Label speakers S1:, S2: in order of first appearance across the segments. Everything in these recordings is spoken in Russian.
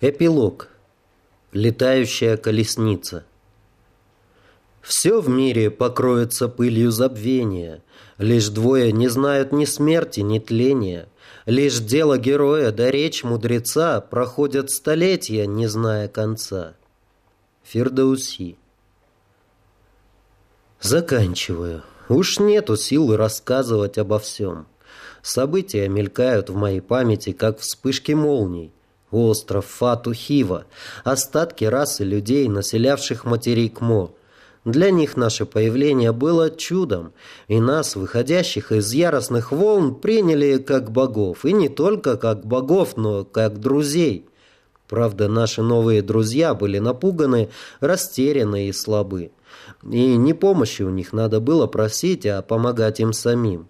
S1: Эпилог. Летающая колесница. Все в мире покроется пылью забвения. Лишь двое не знают ни смерти, ни тления. Лишь дело героя да речь мудреца проходят столетия, не зная конца. Фердауси. Заканчиваю. Уж нету сил рассказывать обо всем. События мелькают в моей памяти, как вспышки молний. Остров Фату-Хива, остатки расы людей, населявших материк Мо. Для них наше появление было чудом, и нас, выходящих из яростных волн, приняли как богов, и не только как богов, но как друзей. Правда, наши новые друзья были напуганы, растеряны и слабы. И не помощи у них надо было просить, а помогать им самим.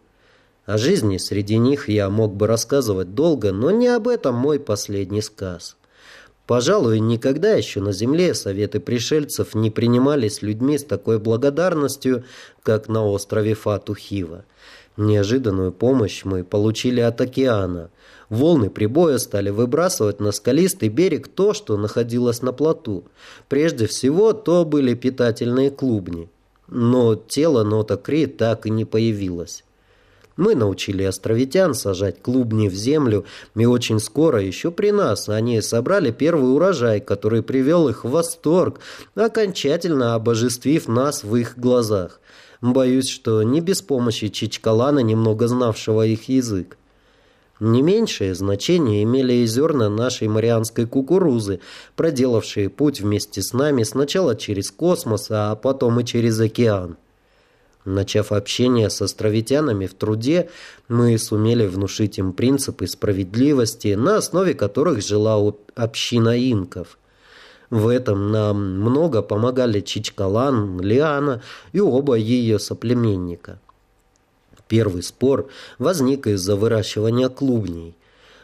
S1: О жизни среди них я мог бы рассказывать долго, но не об этом мой последний сказ. Пожалуй, никогда еще на земле советы пришельцев не принимались людьми с такой благодарностью, как на острове Фатухива. Неожиданную помощь мы получили от океана. Волны прибоя стали выбрасывать на скалистый берег то, что находилось на плоту. Прежде всего, то были питательные клубни. Но тело Нота Кри так и не появилось. Мы научили островитян сажать клубни в землю, и очень скоро, еще при нас, они собрали первый урожай, который привел их в восторг, окончательно обожествив нас в их глазах. Боюсь, что не без помощи Чичкалана, немного знавшего их язык. Не меньшее значение имели и зерна нашей марианской кукурузы, проделавшие путь вместе с нами сначала через космос, а потом и через океан. Начав общение с островитянами в труде, мы сумели внушить им принципы справедливости, на основе которых жила община инков. В этом нам много помогали Чичкалан, Лиана и оба ее соплеменника. Первый спор возник из-за выращивания клубней.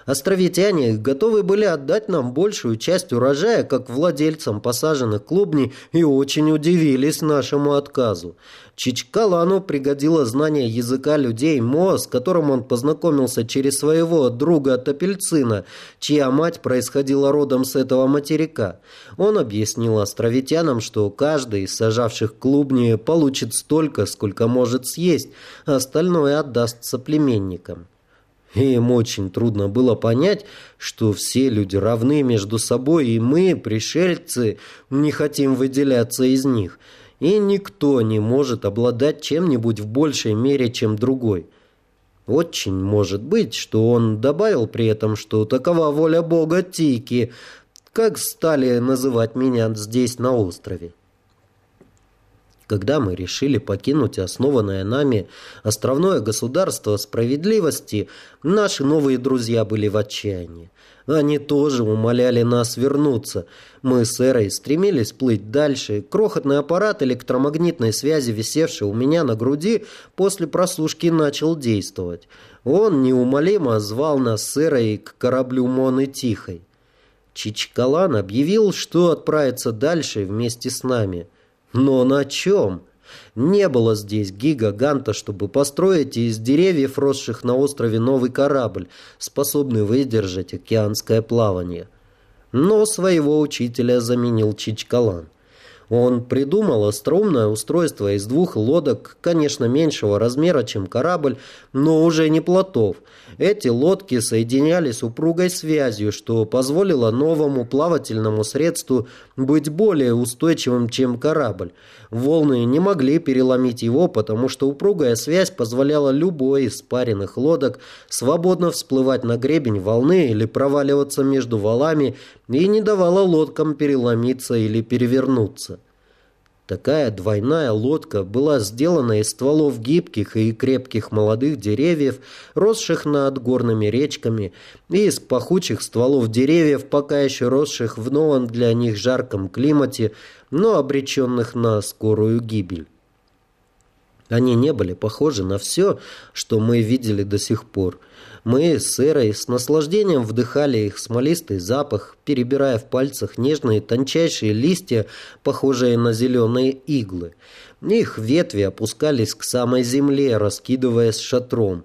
S1: Островитяне готовы были отдать нам большую часть урожая, как владельцам посаженных клубней, и очень удивились нашему отказу. Чичкалану пригодило знание языка людей Мо, с которым он познакомился через своего друга Топельцина, чья мать происходила родом с этого материка. Он объяснил островитянам, что каждый из сажавших клубни получит столько, сколько может съесть, а остальное отдаст соплеменникам. Им очень трудно было понять, что все люди равны между собой, и мы, пришельцы, не хотим выделяться из них. И никто не может обладать чем-нибудь в большей мере, чем другой. Очень может быть, что он добавил при этом, что такова воля Бога Тики, как стали называть меня здесь на острове. Когда мы решили покинуть основанное нами островное государство справедливости, наши новые друзья были в отчаянии. Они тоже умоляли нас вернуться. Мы с Эрой стремились плыть дальше. Крохотный аппарат электромагнитной связи, висевший у меня на груди, после просушки начал действовать. Он неумолимо звал нас с Эрой к кораблю Моны Тихой. Чичкалан объявил, что отправится дальше вместе с нами – но на чем? Не было здесь гигаганта, чтобы построить из деревьев, росших на острове, новый корабль, способный выдержать океанское плавание. Но своего учителя заменил Чичкалан. Он придумал остроумное устройство из двух лодок, конечно, меньшего размера, чем корабль, но уже не плотов. Эти лодки соединялись упругой связью, что позволило новому плавательному средству быть более устойчивым, чем корабль. Волны не могли переломить его, потому что упругая связь позволяла любой из спаренных лодок свободно всплывать на гребень волны или проваливаться между валами и не давала лодкам переломиться или перевернуться. Такая двойная лодка была сделана из стволов гибких и крепких молодых деревьев, росших над горными речками, и из пахучих стволов деревьев, пока еще росших в новом для них жарком климате, но обреченных на скорую гибель. Они не были похожи на все, что мы видели до сих пор – мы с Эрой с наслаждением вдыхали их смолистый запах, перебирая в пальцах нежные тончайшие листья, похожие на зеленые иглы. Их ветви опускались к самой земле, раскидываясь шатром.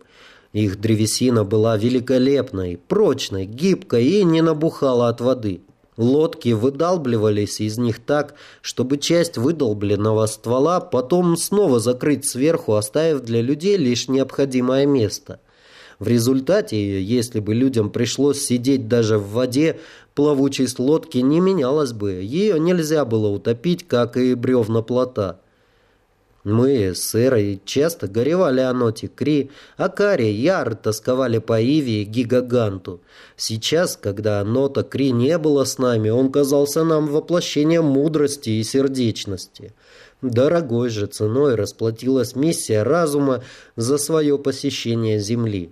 S1: Их древесина была великолепной, прочной, гибкой и не набухала от воды. Лодки выдалбливались из них так, чтобы часть выдолбленного ствола потом снова закрыть сверху, оставив для людей лишь необходимое место. В результате, если бы людям пришлось сидеть даже в воде, плавучесть лодки не менялась бы, ее нельзя было утопить, как и бревна плота. Мы с Эрой часто горевали о ноте Кри, а Кари яр тосковали по Иве и Гигаганту. Сейчас, когда нота Кри не было с нами, он казался нам воплощением мудрости и сердечности. Дорогой же ценой расплатилась миссия разума за свое посещение Земли.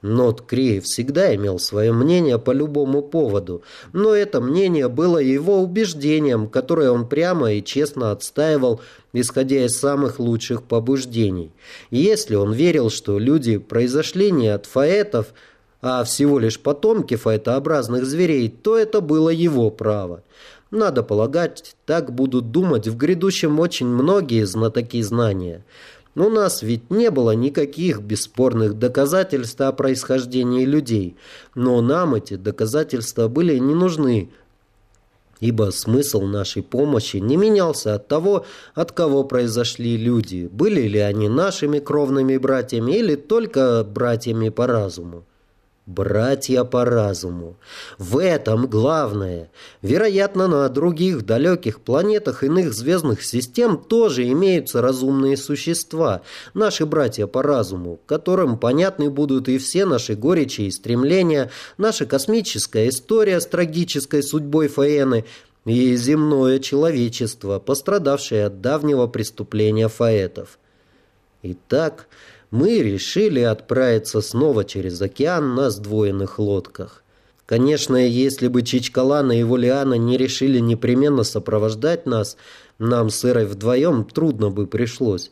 S1: Нот Кри всегда имел свое мнение по любому поводу, но это мнение было его убеждением, которое он прямо и честно отстаивал, исходя из самых лучших побуждений. И если он верил, что люди произошли не от фаэтов, а всего лишь потомки фаэтообразных зверей, то это было его право. Надо полагать, так будут думать в грядущем очень многие знатоки знания – у нас ведь не было никаких бесспорных доказательств о происхождении людей, но нам эти доказательства были не нужны, ибо смысл нашей помощи не менялся от того, от кого произошли люди, были ли они нашими кровными братьями или только братьями по разуму братья по разуму. В этом главное. Вероятно, на других далеких планетах иных звездных систем тоже имеются разумные существа, наши братья по разуму, которым понятны будут и все наши горечи и стремления, наша космическая история с трагической судьбой Фаэны и земное человечество, пострадавшее от давнего преступления фаэтов. Итак, мы решили отправиться снова через океан на сдвоенных лодках. Конечно, если бы Чичкалана и Волиана не решили непременно сопровождать нас, нам с Ирой вдвоем трудно бы пришлось.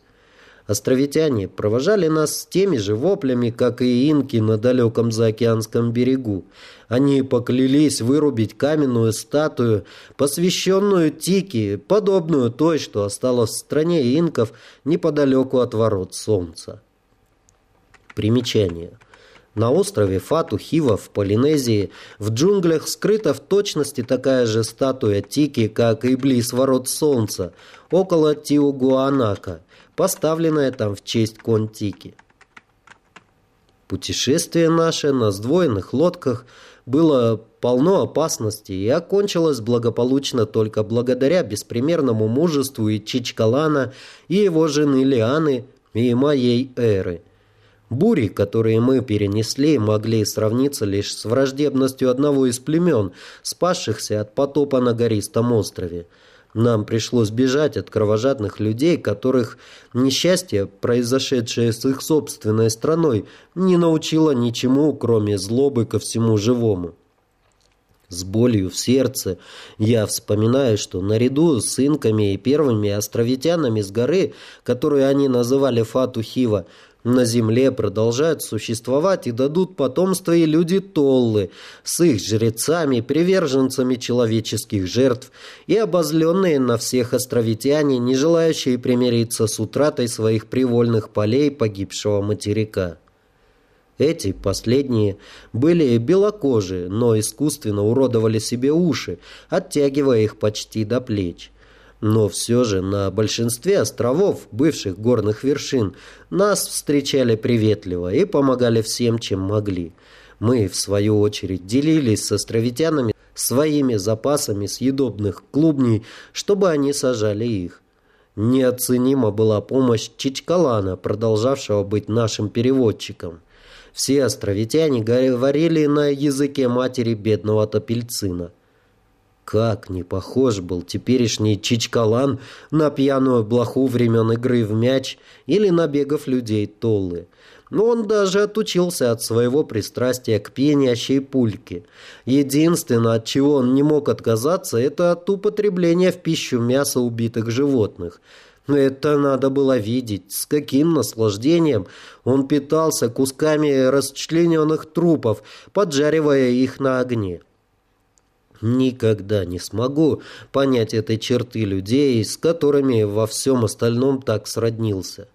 S1: Островитяне провожали нас с теми же воплями, как и инки на далеком заокеанском берегу. Они поклялись вырубить каменную статую, посвященную Тики, подобную той, что осталась в стране инков неподалеку от ворот солнца. Примечание. На острове Фату-Хива в Полинезии в джунглях скрыта в точности такая же статуя Тики, как и близ ворот Солнца, около Тиугуанака, поставленная там в честь Контики. Путешествие наше на сдвоенных лодках было полно опасностей и окончилось благополучно только благодаря беспримерному мужеству и Чичкалана, и его жены Лианы, и моей Эры – Бури, которые мы перенесли, могли сравниться лишь с враждебностью одного из племен, спасшихся от потопа на гористом острове. Нам пришлось бежать от кровожадных людей, которых несчастье, произошедшее с их собственной страной, не научило ничему, кроме злобы ко всему живому. С болью в сердце я вспоминаю, что наряду с инками и первыми островитянами с горы, которую они называли Фату-Хива, на земле продолжают существовать и дадут потомство и люди Толлы с их жрецами, приверженцами человеческих жертв и обозленные на всех островитяне, не желающие примириться с утратой своих привольных полей погибшего материка. Эти последние были белокожие, но искусственно уродовали себе уши, оттягивая их почти до плеч. Но все же на большинстве островов, бывших горных вершин, нас встречали приветливо и помогали всем, чем могли. Мы, в свою очередь, делились с островитянами своими запасами съедобных клубней, чтобы они сажали их. Неоценима была помощь Чичкалана, продолжавшего быть нашим переводчиком. Все островитяне говорили на языке матери бедного Топельцина. Как не похож был теперешний Чичкалан на пьяную блоху времен игры в мяч или набегов людей Толлы. Но он даже отучился от своего пристрастия к пьянящей пульке. Единственное, от чего он не мог отказаться, это от употребления в пищу мяса убитых животных. Это надо было видеть, с каким наслаждением он питался кусками расчлененных трупов, поджаривая их на огне. Никогда не смогу понять этой черты людей, с которыми во всем остальном так сроднился.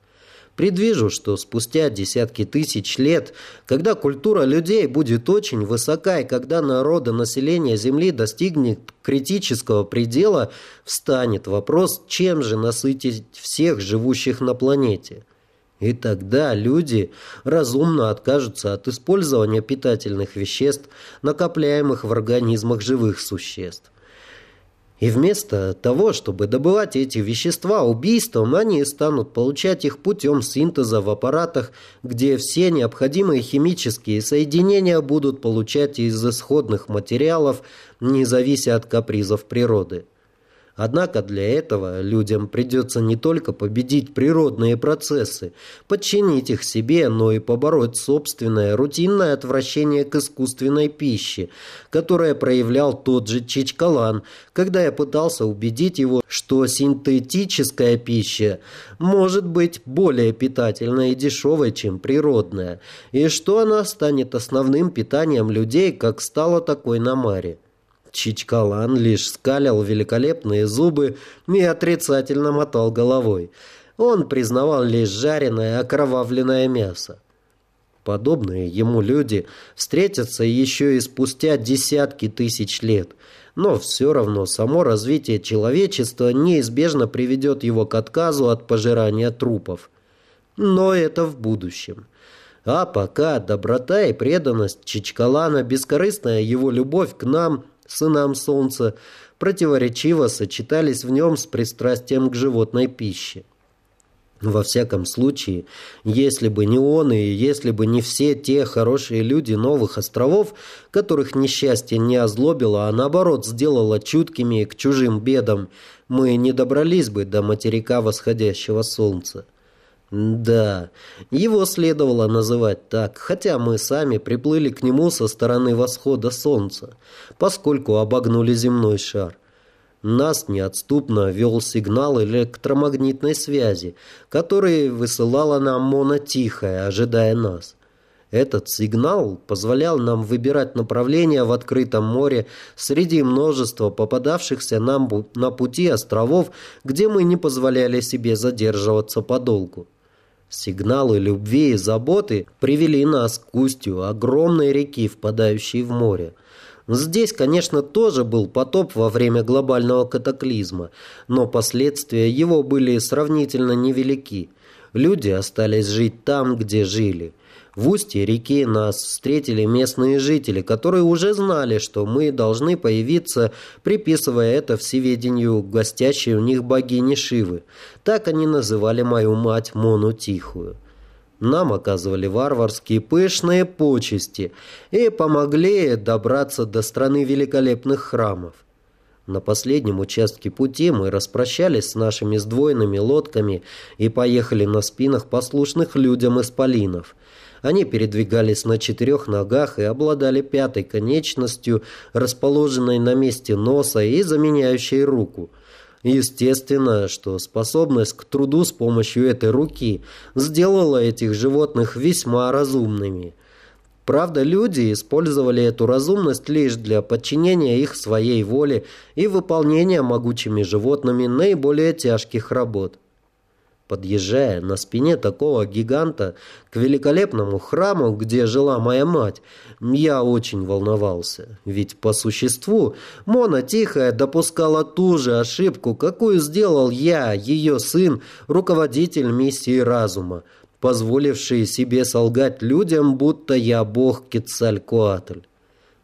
S1: Предвижу, что спустя десятки тысяч лет, когда культура людей будет очень высока и когда народонаселение Земли достигнет критического предела, встанет вопрос, чем же насытить всех живущих на планете. И тогда люди разумно откажутся от использования питательных веществ, накопляемых в организмах живых существ. И вместо того, чтобы добывать эти вещества убийством, они станут получать их путем синтеза в аппаратах, где все необходимые химические соединения будут получать из исходных материалов, не завися от капризов природы. Однако для этого людям придется не только победить природные процессы, подчинить их себе, но и побороть собственное рутинное отвращение к искусственной пище, которое проявлял тот же Чичкалан, когда я пытался убедить его, что синтетическая пища может быть более питательной и дешевой, чем природная, и что она станет основным питанием людей, как стало такой на Маре. Чичкалан лишь скалил великолепные зубы и отрицательно мотал головой. Он признавал лишь жареное окровавленное мясо. Подобные ему люди встретятся еще и спустя десятки тысяч лет, но все равно само развитие человечества неизбежно приведет его к отказу от пожирания трупов. Но это в будущем. А пока доброта и преданность Чичкалана, бескорыстная его любовь к нам сынам солнца, противоречиво сочетались в нем с пристрастием к животной пище. Во всяком случае, если бы не он и если бы не все те хорошие люди новых островов, которых несчастье не озлобило, а наоборот сделало чуткими к чужим бедам, мы не добрались бы до материка восходящего солнца. Да, его следовало называть так, хотя мы сами приплыли к нему со стороны восхода солнца, поскольку обогнули земной шар. Нас неотступно вел сигнал электромагнитной связи, который высылала нам Мона Тихая, ожидая нас. Этот сигнал позволял нам выбирать направление в открытом море среди множества попадавшихся нам на пути островов, где мы не позволяли себе задерживаться подолгу. Сигналы любви и заботы привели нас к устью огромной реки, впадающей в море. Здесь, конечно, тоже был потоп во время глобального катаклизма, но последствия его были сравнительно невелики. Люди остались жить там, где жили. В устье реки нас встретили местные жители, которые уже знали, что мы должны появиться, приписывая это всеведению гостящей у них богини Шивы. Так они называли мою мать Мону Тихую. Нам оказывали варварские пышные почести и помогли добраться до страны великолепных храмов. На последнем участке пути мы распрощались с нашими сдвоенными лодками и поехали на спинах послушных людям исполинов – они передвигались на четырех ногах и обладали пятой конечностью, расположенной на месте носа и заменяющей руку. Естественно, что способность к труду с помощью этой руки сделала этих животных весьма разумными. Правда, люди использовали эту разумность лишь для подчинения их своей воле и выполнения могучими животными наиболее тяжких работ. Подъезжая на спине такого гиганта к великолепному храму, где жила моя мать, я очень волновался. Ведь по существу Мона Тихая допускала ту же ошибку, какую сделал я, ее сын, руководитель миссии разума, позволивший себе солгать людям, будто я бог Кецалькоатль.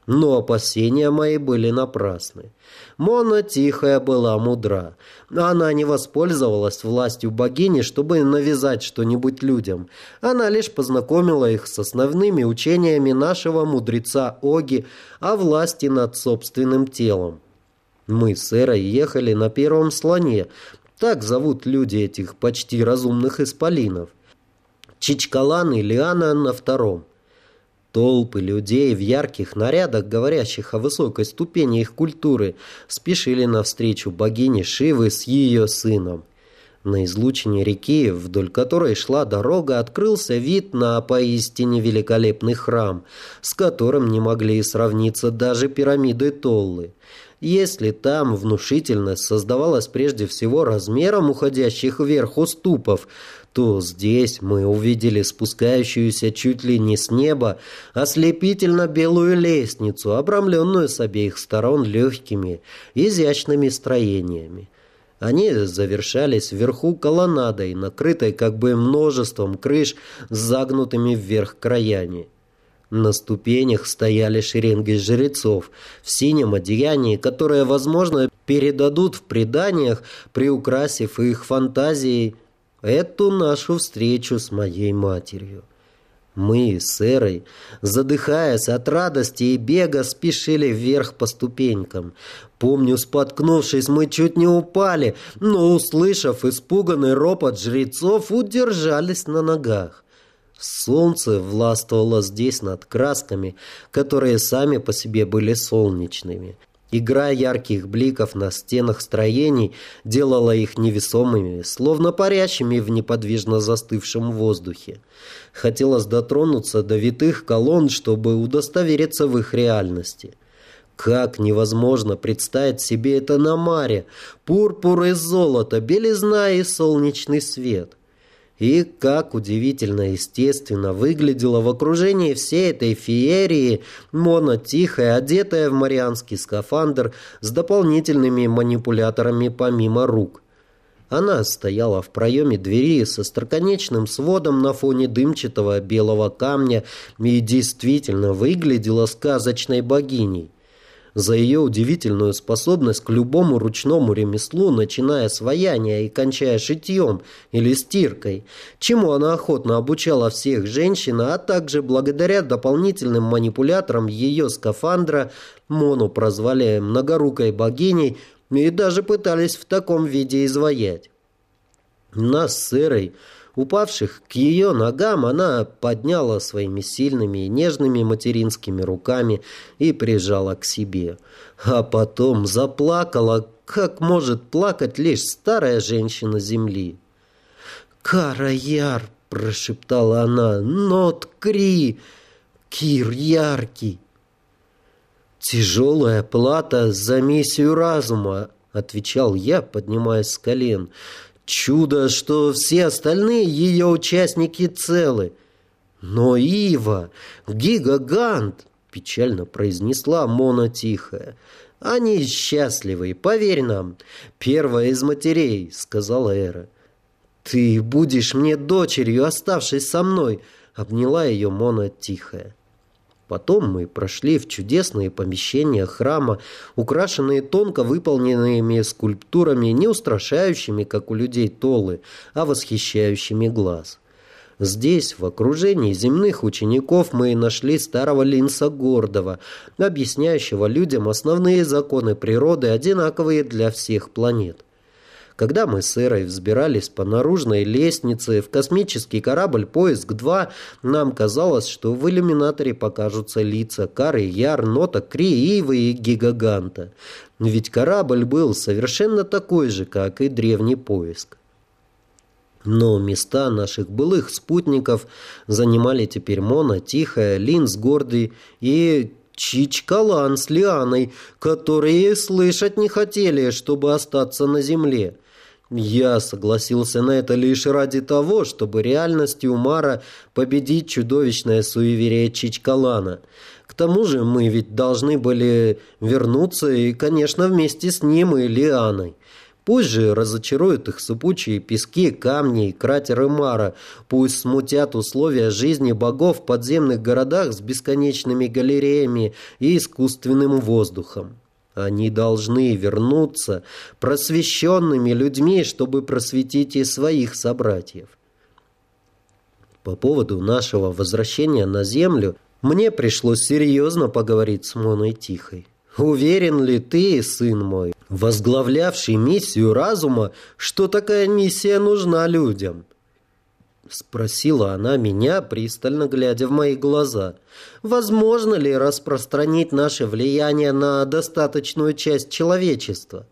S1: Но опасения мои были напрасны. Мона Тихая была мудра. Она не воспользовалась властью богини, чтобы навязать что-нибудь людям. Она лишь познакомила их с основными учениями нашего мудреца Оги о власти над собственным телом. Мы с Эрой ехали на первом слоне. Так зовут люди этих почти разумных исполинов. Чичкалан и Лиана на втором. Толпы людей в ярких нарядах, говорящих о высокой ступени их культуры, спешили навстречу богине Шивы с ее сыном. На излучине реки, вдоль которой шла дорога, открылся вид на поистине великолепный храм, с которым не могли сравниться даже пирамиды Толлы. Если там внушительность создавалась прежде всего размером уходящих вверх уступов, то здесь мы увидели спускающуюся чуть ли не с неба ослепительно белую лестницу, обрамленную с обеих сторон легкими, изящными строениями. Они завершались вверху колоннадой, накрытой как бы множеством крыш с загнутыми вверх краями. На ступенях стояли шеренги жрецов в синем одеянии, которое, возможно, передадут в преданиях, приукрасив их фантазией эту нашу встречу с моей матерью. Мы с Эрой, задыхаясь от радости и бега, спешили вверх по ступенькам. Помню, споткнувшись, мы чуть не упали, но, услышав испуганный ропот жрецов, удержались на ногах. Солнце властвовало здесь над красками, которые сами по себе были солнечными. Игра ярких бликов на стенах строений делала их невесомыми, словно парящими в неподвижно застывшем воздухе. Хотелось дотронуться до витых колонн, чтобы удостовериться в их реальности. Как невозможно представить себе это на маре? Пурпур и золото, белизна и солнечный свет. И как удивительно естественно выглядела в окружении всей этой феерии Мона тихая, одетая в марианский скафандр с дополнительными манипуляторами помимо рук. Она стояла в проеме двери со строконечным сводом на фоне дымчатого белого камня и действительно выглядела сказочной богиней за ее удивительную способность к любому ручному ремеслу, начиная с ваяния и кончая шитьем или стиркой, чему она охотно обучала всех женщин, а также благодаря дополнительным манипуляторам ее скафандра Мону прозвали многорукой богиней и даже пытались в таком виде изваять. Нас с Эрой Упавших к ее ногам она подняла своими сильными и нежными материнскими руками и прижала к себе. А потом заплакала, как может плакать лишь старая женщина земли. «Кара-яр!» — прошептала она. «Нот Кри! Кир яркий!» «Тяжелая плата за миссию разума», — отвечал я, поднимаясь с колен. Чудо, что все остальные ее участники целы. Но Ива, гигагант, печально произнесла Мона тихо. Они счастливы, поверь нам. Первая из матерей, сказала Эра. Ты будешь мне дочерью, оставшись со мной, обняла ее Мона тихая. Потом мы прошли в чудесные помещения храма, украшенные тонко выполненными скульптурами, не устрашающими, как у людей толы, а восхищающими глаз. Здесь, в окружении земных учеников, мы нашли старого Линса Гордова, объясняющего людям основные законы природы, одинаковые для всех планет. Когда мы с Эрой взбирались по наружной лестнице в космический корабль «Поиск-2», нам казалось, что в иллюминаторе покажутся лица Кары, Яр, Нота, Кри, Ивы и Гигаганта. Ведь корабль был совершенно такой же, как и древний поиск. Но места наших былых спутников занимали теперь Мона, Тихая, Линз, Гордый и Чичкалан с Лианой, которые слышать не хотели, чтобы остаться на земле. Я согласился на это лишь ради того, чтобы реальностью Умара победить чудовищное суеверие Чичкалана. К тому же мы ведь должны были вернуться и, конечно, вместе с ним и Лианой. Пусть же разочаруют их сыпучие пески, камни и кратеры Мара, пусть смутят условия жизни богов в подземных городах с бесконечными галереями и искусственным воздухом. Они должны вернуться просвещенными людьми, чтобы просветить и своих собратьев. По поводу нашего возвращения на Землю мне пришлось серьезно поговорить с Моной Тихой. Уверен ли ты, сын мой, возглавлявший миссию разума, что такая миссия нужна людям? Спросила она меня, пристально глядя в мои глаза. «Возможно ли распространить наше влияние на достаточную часть человечества?»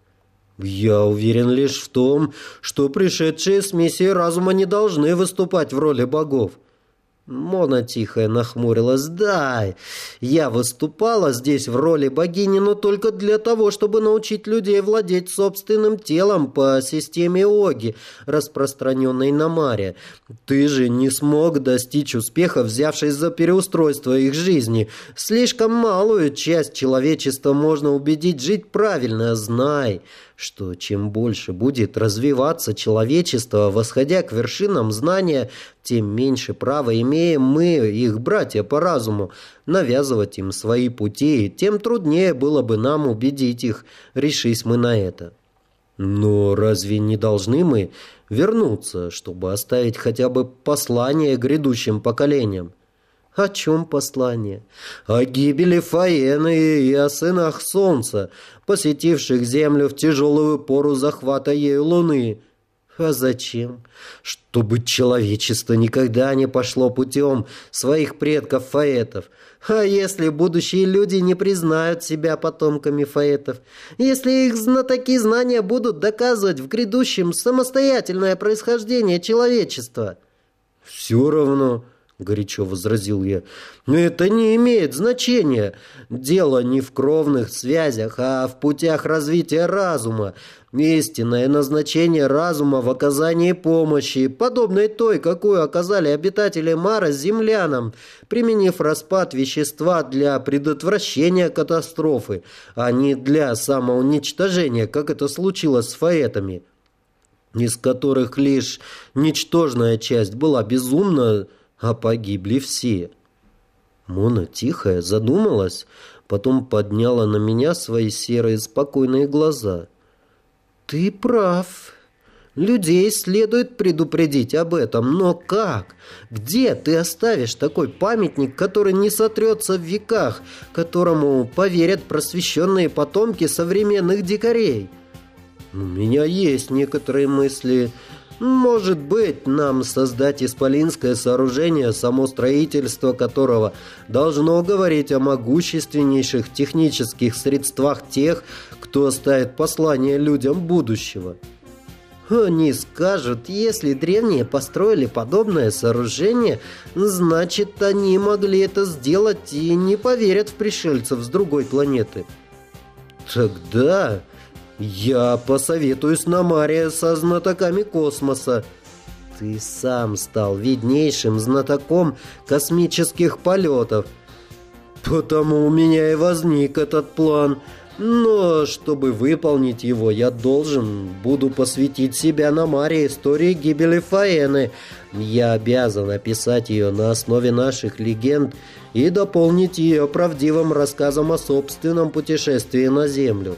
S1: «Я уверен лишь в том, что пришедшие с миссией разума не должны выступать в роли богов». Мона тихо нахмурилась. «Да, я выступала здесь в роли богини, но только для того, чтобы научить людей владеть собственным телом по системе Оги, распространенной на Маре. Ты же не смог достичь успеха, взявшись за переустройство их жизни. Слишком малую часть человечества можно убедить жить правильно, знай» что чем больше будет развиваться человечество, восходя к вершинам знания, тем меньше права имеем мы, их братья по разуму, навязывать им свои пути, тем труднее было бы нам убедить их, решись мы на это. Но разве не должны мы вернуться, чтобы оставить хотя бы послание грядущим поколениям? О чем послание? О гибели Фаены и о сынах солнца, посетивших землю в тяжелую пору захвата ею луны. А зачем? Чтобы человечество никогда не пошло путем своих предков фаэтов. А если будущие люди не признают себя потомками фаэтов? Если их знатоки знания будут доказывать в грядущем самостоятельное происхождение человечества? Все равно... — горячо возразил я. «Но это не имеет значения. Дело не в кровных связях, а в путях развития разума. Истинное назначение разума в оказании помощи, подобной той, какую оказали обитатели Мара землянам, применив распад вещества для предотвращения катастрофы, а не для самоуничтожения, как это случилось с фаэтами» из которых лишь ничтожная часть была безумна, а погибли все. Мона тихая задумалась, потом подняла на меня свои серые спокойные глаза. «Ты прав. Людей следует предупредить об этом, но как? Где ты оставишь такой памятник, который не сотрется в веках, которому поверят просвещенные потомки современных дикарей?» «У меня есть некоторые мысли...» Может быть, нам создать исполинское сооружение, само строительство которого должно говорить о могущественнейших технических средствах тех, кто оставит послание людям будущего. Они скажут, если древние построили подобное сооружение, значит, они могли это сделать и не поверят в пришельцев с другой планеты. Тогда «Я посоветуюсь на Маре со знатоками космоса». «Ты сам стал виднейшим знатоком космических полетов». «Потому у меня и возник этот план. Но чтобы выполнить его, я должен буду посвятить себя на Маре истории гибели Фаэны. Я обязан описать ее на основе наших легенд и дополнить ее правдивым рассказом о собственном путешествии на Землю».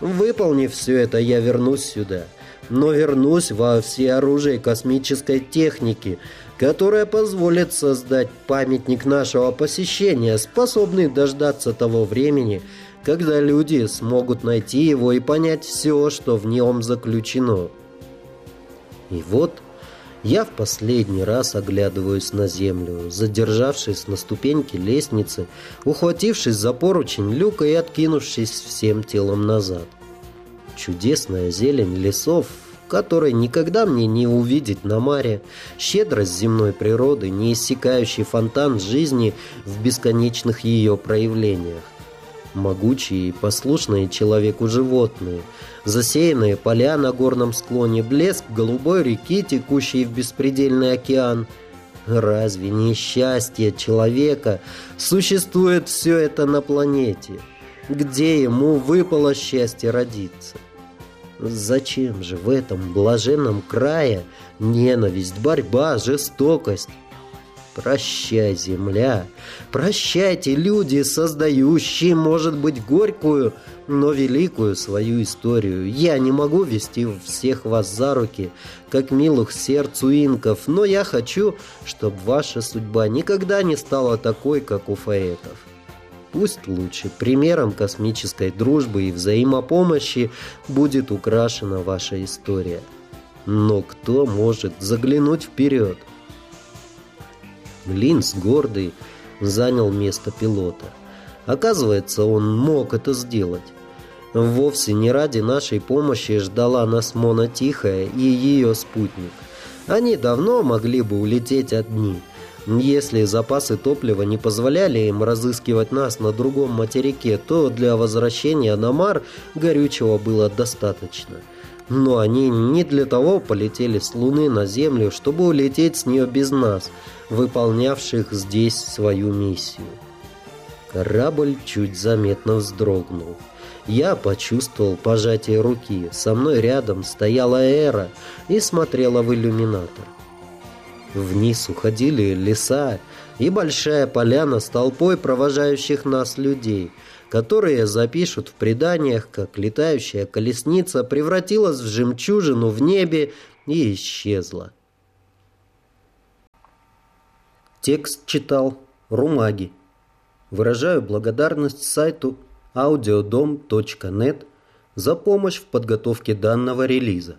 S1: Выполнив все это, я вернусь сюда. Но вернусь во всеоружие космической техники, которая позволит создать памятник нашего посещения, способный дождаться того времени, когда люди смогут найти его и понять все, что в нем заключено. И вот я в последний раз оглядываюсь на землю, задержавшись на ступеньке лестницы, ухватившись за поручень люка и откинувшись всем телом назад. Чудесная зелень лесов, которой никогда мне не увидеть на маре, щедрость земной природы, неиссякающий фонтан жизни в бесконечных ее проявлениях могучие и послушные человеку животные, засеянные поля на горном склоне, блеск голубой реки, текущей в беспредельный океан. Разве не счастье человека существует все это на планете? Где ему выпало счастье родиться? Зачем же в этом блаженном крае ненависть, борьба, жестокость? Прощай, земля, прощайте, люди, создающие, может быть, горькую, но великую свою историю. Я не могу вести всех вас за руки, как милых сердцу инков, но я хочу, чтобы ваша судьба никогда не стала такой, как у фаэтов. Пусть лучше примером космической дружбы и взаимопомощи будет украшена ваша история. Но кто может заглянуть вперед? Линз, гордый, занял место пилота. Оказывается, он мог это сделать. Вовсе не ради нашей помощи ждала нас Мона Тихая и ее спутник. Они давно могли бы улететь одни. Если запасы топлива не позволяли им разыскивать нас на другом материке, то для возвращения на Мар горючего было достаточно. Но они не для того полетели с Луны на Землю, чтобы улететь с нее без нас, выполнявших здесь свою миссию. Корабль чуть заметно вздрогнул. Я почувствовал пожатие руки. Со мной рядом стояла Эра и смотрела в иллюминатор. Вниз уходили леса и большая поляна с толпой провожающих нас людей, которые запишут в преданиях, как летающая колесница превратилась в жемчужину в небе и исчезла. Текст читал Румаги. Выражаю благодарность сайту audiodom.net за помощь в подготовке данного релиза.